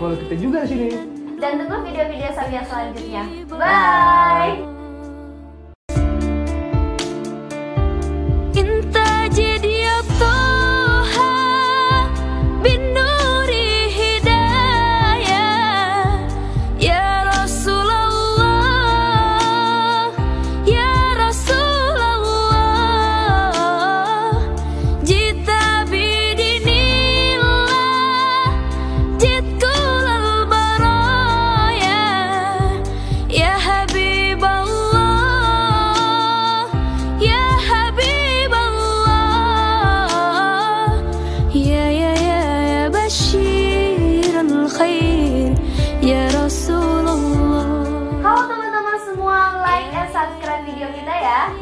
Follow kita juga di sini. Dan tunggu video-video saya selanjutnya. Bye. Bye.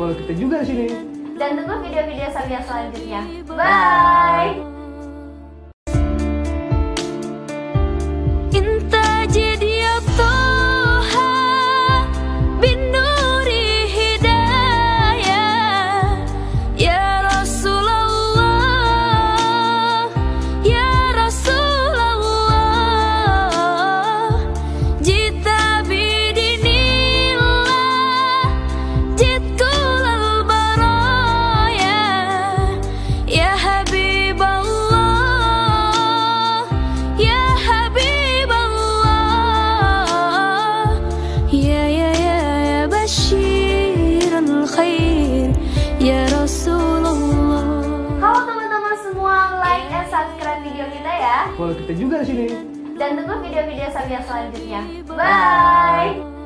follow kita juga di sini. Dan tunggu video-video saya selanjutnya. Bye. Bye. بشير الخير يا رسول الله Halo teman-teman semua, like and subscribe video kita ya. Follow kita juga di sini. Dan tunggu video-video Sabia selanjutnya. Bye!